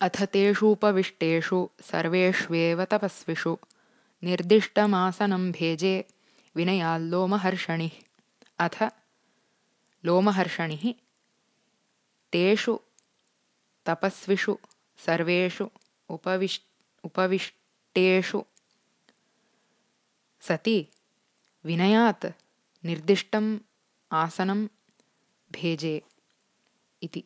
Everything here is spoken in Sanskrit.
अथ तेषूपविष्टेषु सर्वेष्वेव तपस्विषु। निर्दिष्टमासनं भेजे विनयाल्लोमहर्षणिः। अथ लोमहर्षणिः तेषु तपस्विषु सर्वेषु उपविश् उपविष्टेषु सति विनयात् निर्दिष्टम् आसनं भेजे इति।